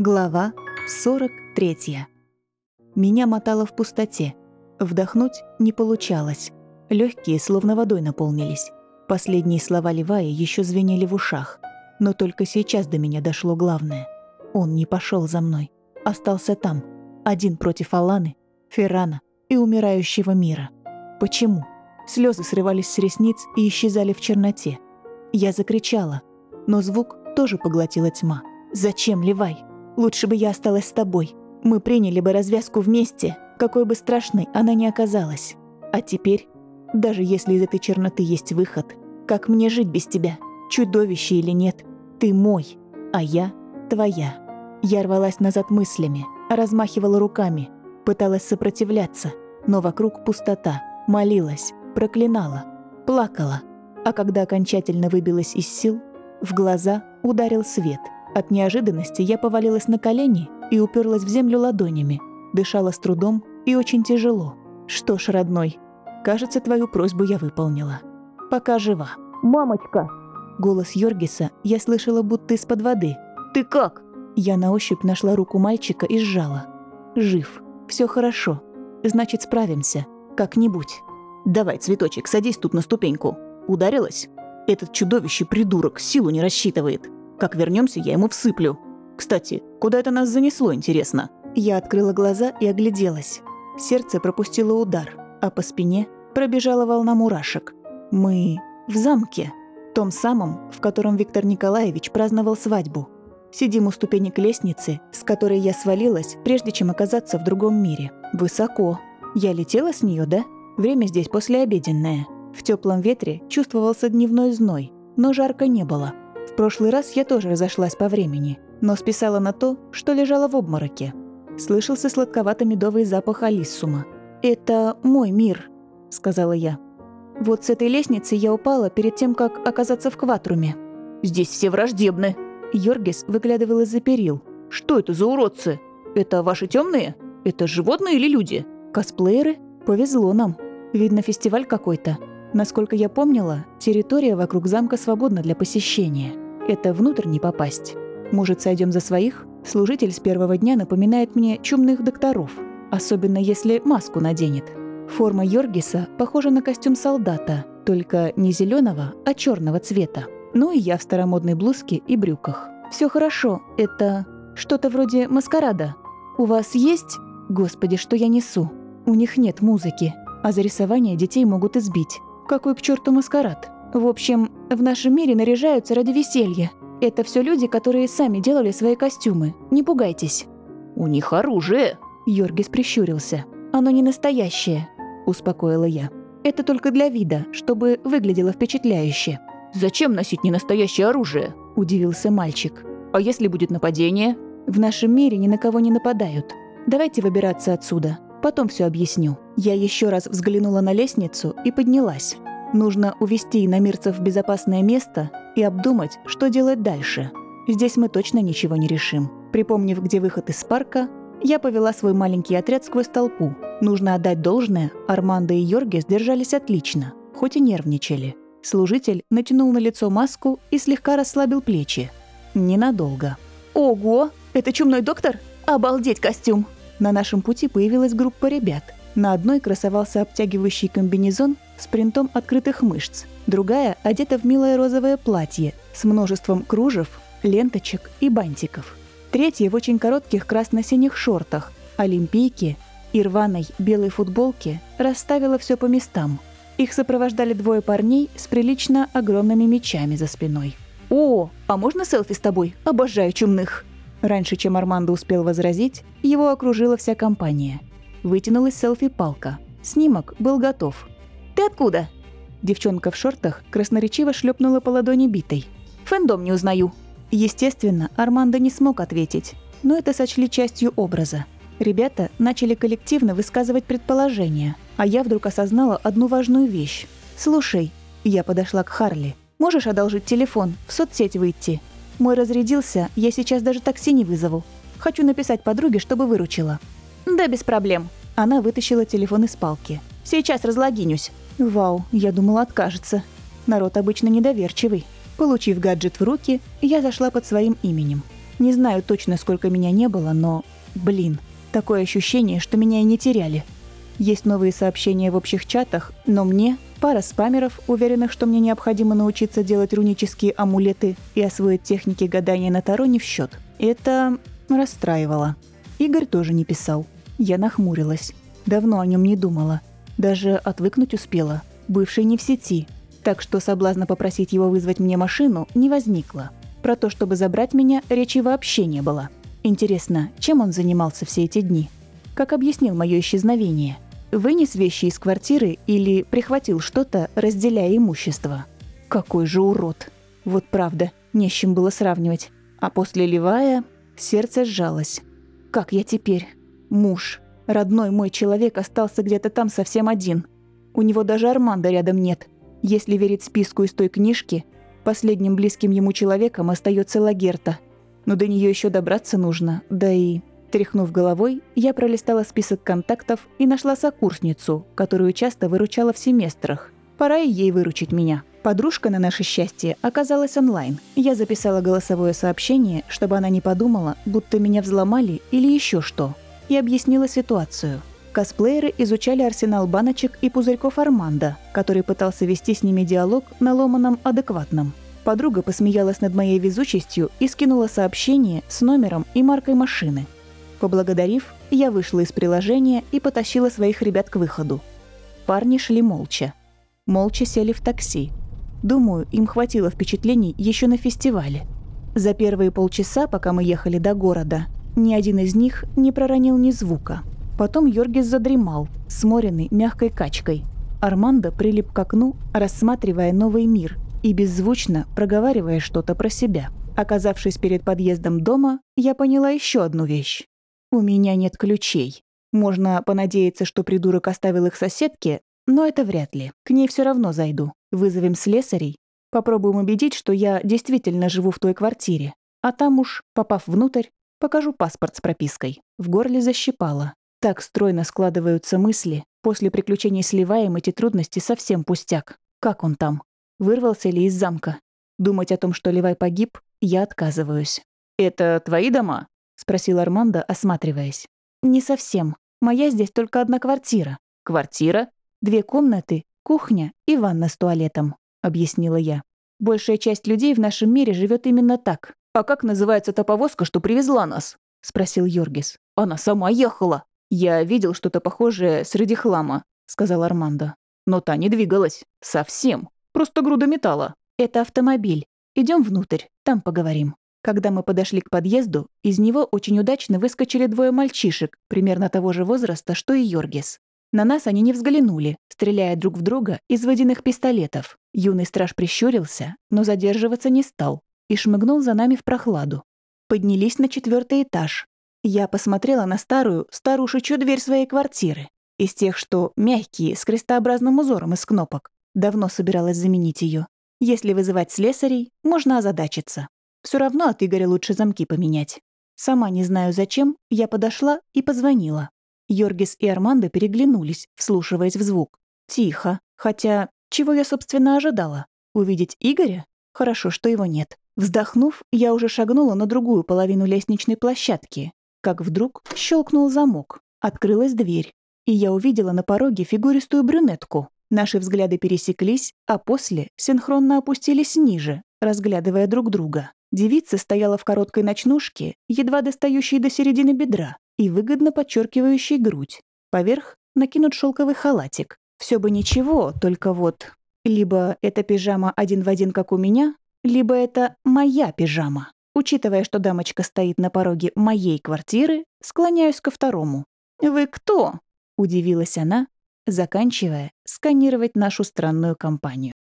Глава 43. Меня мотало в пустоте. Вдохнуть не получалось. Легкие словно водой наполнились. Последние слова Левая еще звенели в ушах. Но только сейчас до меня дошло главное. Он не пошел за мной. Остался там, один против Аланы, Феррана и умирающего мира. Почему? Слезы срывались с ресниц и исчезали в черноте. Я закричала, но звук тоже поглотила тьма. «Зачем, Левай? Лучше бы я осталась с тобой. Мы приняли бы развязку вместе, какой бы страшной она ни оказалась. А теперь, даже если из этой черноты есть выход, как мне жить без тебя? Чудовище или нет? Ты мой, а я твоя. Я рвалась назад мыслями, размахивала руками, пыталась сопротивляться, но вокруг пустота, молилась, проклинала, плакала. А когда окончательно выбилась из сил, в глаза ударил свет — от неожиданности я повалилась на колени и уперлась в землю ладонями. Дышала с трудом и очень тяжело. Что ж, родной, кажется, твою просьбу я выполнила. Пока жива. «Мамочка!» Голос Йоргиса я слышала будто из-под воды. «Ты как?» Я на ощупь нашла руку мальчика и сжала. Жив. Все хорошо. Значит, справимся. Как-нибудь. Давай, цветочек, садись тут на ступеньку. Ударилась? Этот чудовище придурок силу не рассчитывает. Как вернемся, я ему всыплю. Кстати, куда это нас занесло, интересно?» Я открыла глаза и огляделась. Сердце пропустило удар, а по спине пробежала волна мурашек. Мы в замке, том самом, в котором Виктор Николаевич праздновал свадьбу. Сидим у ступенек лестницы, с которой я свалилась, прежде чем оказаться в другом мире. Высоко. Я летела с нее, да? Время здесь послеобеденное. В теплом ветре чувствовался дневной зной, но жарко не было. В прошлый раз я тоже разошлась по времени, но списала на то, что лежала в обмороке. Слышался сладковато-медовый запах алиссума. «Это мой мир», — сказала я. «Вот с этой лестницы я упала перед тем, как оказаться в кватруме». «Здесь все враждебны». Йоргис выглядывал из-за перил. «Что это за уродцы? Это ваши темные? Это животные или люди?» «Косплееры? Повезло нам. Видно, фестиваль какой-то. Насколько я помнила, территория вокруг замка свободна для посещения. Это внутрь не попасть. Может, сойдем за своих? Служитель с первого дня напоминает мне чумных докторов, особенно если маску наденет. Форма Йоргиса похожа на костюм солдата, только не зеленого, а черного цвета. Ну и я в старомодной блузке и брюках. Все хорошо, это что-то вроде маскарада. У вас есть... Господи, что я несу? У них нет музыки, а за рисование детей могут избить. Какой к черту маскарад? В общем, в нашем мире наряжаются ради веселья. Это все люди, которые сами делали свои костюмы. Не пугайтесь. У них оружие. Йоргис прищурился. Оно не настоящее, успокоила я. Это только для вида, чтобы выглядело впечатляюще. Зачем носить ненастоящее оружие? удивился мальчик. А если будет нападение? В нашем мире ни на кого не нападают. Давайте выбираться отсюда. Потом все объясню. Я еще раз взглянула на лестницу и поднялась. Нужно увести иномирцев в безопасное место и обдумать, что делать дальше. Здесь мы точно ничего не решим. Припомнив, где выход из парка, я повела свой маленький отряд сквозь толпу. Нужно отдать должное, Армандо и Йорги сдержались отлично, хоть и нервничали. Служитель натянул на лицо маску и слегка расслабил плечи. Ненадолго. «Ого! Это чумной доктор? Обалдеть костюм!» На нашем пути появилась группа ребят. На одной красовался обтягивающий комбинезон с принтом открытых мышц, другая одета в милое розовое платье с множеством кружев, ленточек и бантиков. Третья в очень коротких красно-синих шортах, олимпийке и рваной белой футболке расставила все по местам. Их сопровождали двое парней с прилично огромными мечами за спиной. «О, а можно селфи с тобой? Обожаю чумных!» Раньше, чем Армандо успел возразить, его окружила вся компания. Вытянулась селфи-палка. Снимок был готов. «Ты откуда?» Девчонка в шортах красноречиво шлепнула по ладони битой. «Фэндом не узнаю». Естественно, Армандо не смог ответить, но это сочли частью образа. Ребята начали коллективно высказывать предположения, а я вдруг осознала одну важную вещь. «Слушай», я подошла к Харли, «можешь одолжить телефон, в соцсеть выйти?» Мой разрядился, я сейчас даже такси не вызову. Хочу написать подруге, чтобы выручила». «Да, без проблем». Она вытащила телефон из палки. «Сейчас разлогинюсь». «Вау, я думала, откажется. Народ обычно недоверчивый». Получив гаджет в руки, я зашла под своим именем. Не знаю точно, сколько меня не было, но, блин, такое ощущение, что меня и не теряли. Есть новые сообщения в общих чатах, но мне пара спамеров, уверенных, что мне необходимо научиться делать рунические амулеты и освоить техники гадания на Таро не в счет. Это расстраивало. Игорь тоже не писал. Я нахмурилась. Давно о нем не думала. Даже отвыкнуть успела. Бывший не в сети. Так что соблазна попросить его вызвать мне машину не возникло. Про то, чтобы забрать меня, речи вообще не было. Интересно, чем он занимался все эти дни? Как объяснил мое исчезновение – Вынес вещи из квартиры или прихватил что-то, разделяя имущество. Какой же урод. Вот правда, не с чем было сравнивать. А после Левая сердце сжалось. Как я теперь? Муж. Родной мой человек остался где-то там совсем один. У него даже Арманда рядом нет. Если верить списку из той книжки, последним близким ему человеком остается Лагерта. Но до нее еще добраться нужно, да и Тряхнув головой, я пролистала список контактов и нашла сокурсницу, которую часто выручала в семестрах. Пора и ей выручить меня. Подружка на наше счастье оказалась онлайн. Я записала голосовое сообщение, чтобы она не подумала, будто меня взломали или еще что. И объяснила ситуацию. Косплееры изучали арсенал баночек и пузырьков Арманда, который пытался вести с ними диалог на ломаном адекватном. Подруга посмеялась над моей везучестью и скинула сообщение с номером и маркой машины – Поблагодарив, я вышла из приложения и потащила своих ребят к выходу. Парни шли молча. Молча сели в такси. Думаю, им хватило впечатлений еще на фестивале. За первые полчаса, пока мы ехали до города, ни один из них не проронил ни звука. Потом Йоргис задремал, сморенный мягкой качкой. Армандо прилип к окну, рассматривая новый мир и беззвучно проговаривая что-то про себя. Оказавшись перед подъездом дома, я поняла еще одну вещь. У меня нет ключей. Можно понадеяться, что придурок оставил их соседке, но это вряд ли. К ней все равно зайду. Вызовем слесарей. Попробуем убедить, что я действительно живу в той квартире. А там уж, попав внутрь, покажу паспорт с пропиской. В горле защипало. Так стройно складываются мысли. После приключений с Ливаем эти трудности совсем пустяк. Как он там? Вырвался ли из замка? Думать о том, что Ливай погиб, я отказываюсь. «Это твои дома?» — спросил Армандо, осматриваясь. «Не совсем. Моя здесь только одна квартира». «Квартира?» «Две комнаты, кухня и ванна с туалетом», — объяснила я. «Большая часть людей в нашем мире живет именно так». «А как называется та повозка, что привезла нас?» — спросил Йоргис. «Она сама ехала». «Я видел что-то похожее среди хлама», — сказал Армандо. «Но та не двигалась. Совсем. Просто груда металла». «Это автомобиль. Идем внутрь, там поговорим». Когда мы подошли к подъезду, из него очень удачно выскочили двое мальчишек, примерно того же возраста, что и Йоргис. На нас они не взглянули, стреляя друг в друга из водяных пистолетов. Юный страж прищурился, но задерживаться не стал и шмыгнул за нами в прохладу. Поднялись на четвертый этаж. Я посмотрела на старую, старушечью дверь своей квартиры. Из тех, что мягкие, с крестообразным узором из кнопок. Давно собиралась заменить ее. Если вызывать слесарей, можно озадачиться. Все равно от Игоря лучше замки поменять. Сама не знаю зачем, я подошла и позвонила. Йоргис и Армандо переглянулись, вслушиваясь в звук. Тихо. Хотя, чего я, собственно, ожидала? Увидеть Игоря? Хорошо, что его нет. Вздохнув, я уже шагнула на другую половину лестничной площадки. Как вдруг щелкнул замок. Открылась дверь. И я увидела на пороге фигуристую брюнетку. Наши взгляды пересеклись, а после синхронно опустились ниже, разглядывая друг друга. Девица стояла в короткой ночнушке, едва достающей до середины бедра и выгодно подчеркивающей грудь. Поверх накинут шелковый халатик. Все бы ничего, только вот... Либо это пижама один в один, как у меня, либо это моя пижама. Учитывая, что дамочка стоит на пороге моей квартиры, склоняюсь ко второму. «Вы кто?» – удивилась она, заканчивая сканировать нашу странную компанию.